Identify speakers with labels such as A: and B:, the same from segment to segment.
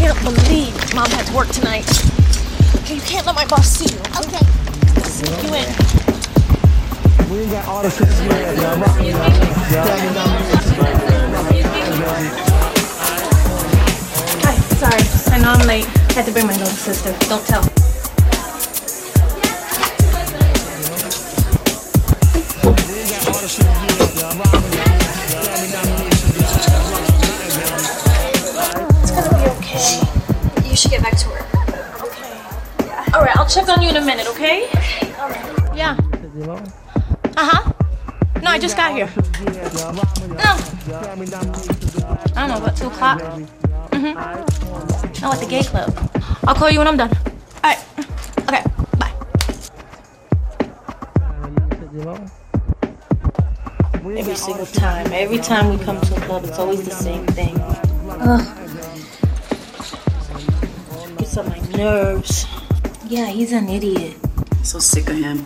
A: can't believe mom had to work tonight. Okay, you can't let my boss see you.
B: Okay.
A: Sneak you in.
C: We ain't got all the shit yet, y'all. Rock me,
A: Hi, sorry. I know I'm late. I Had to bring my little sister. Don't tell. On you in a minute, okay? Yeah. Uh huh. No, I just got here. No. I don't know, about 2 o'clock? Mm-hmm. No, at the gay club. I'll call you when I'm done. All right. Okay, bye. Every single time, every time we come to a club, it's always the same thing. Ugh. Gets on my nerves. Yeah, he's an idiot.
D: So sick of him.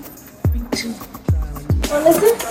A: Me too. Wanna listen?